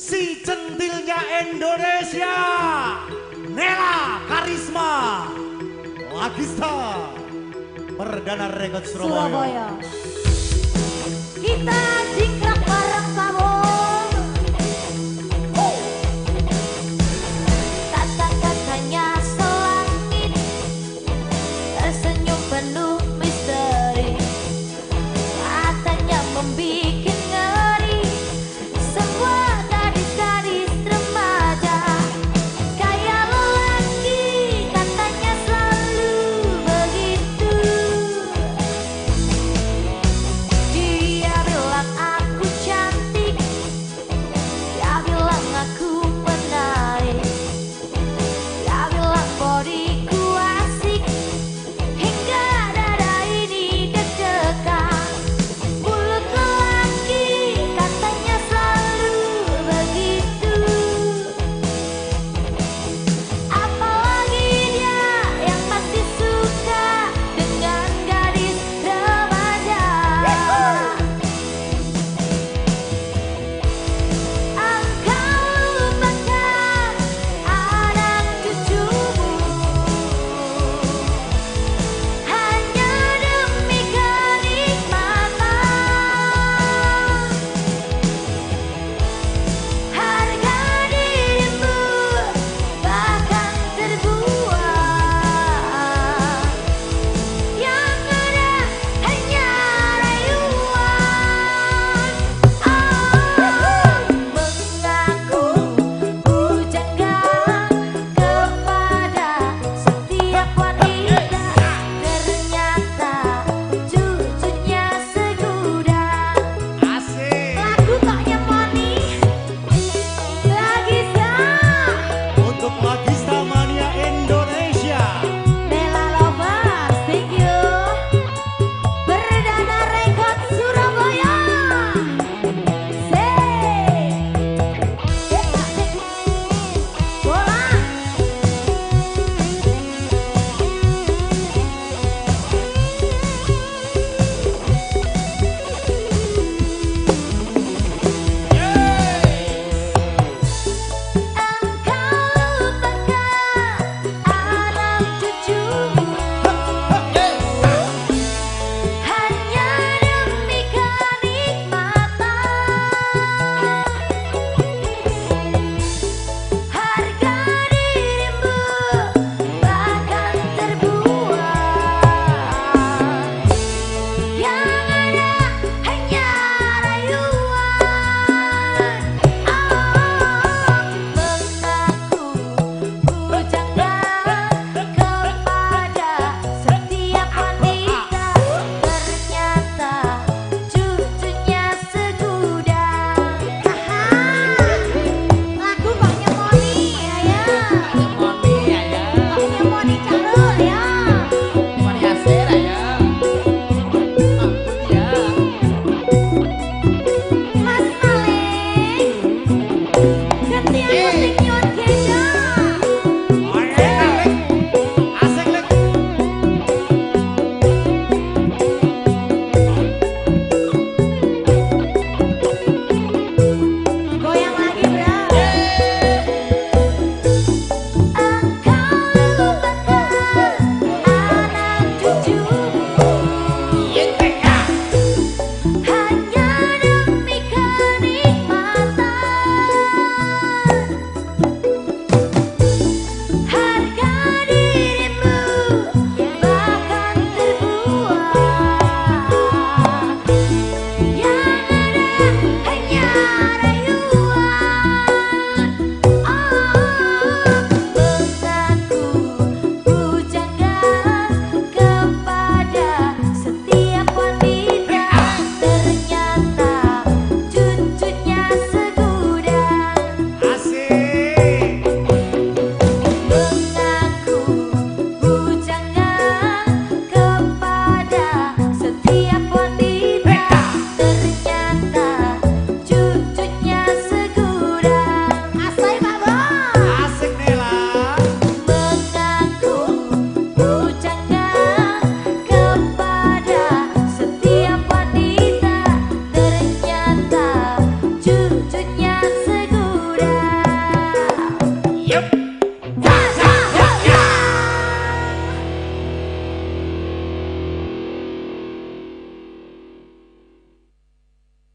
si centilnya Indonesia. Nela Karisma. Lagista Perdana Rekod Surabaya, Surabaya.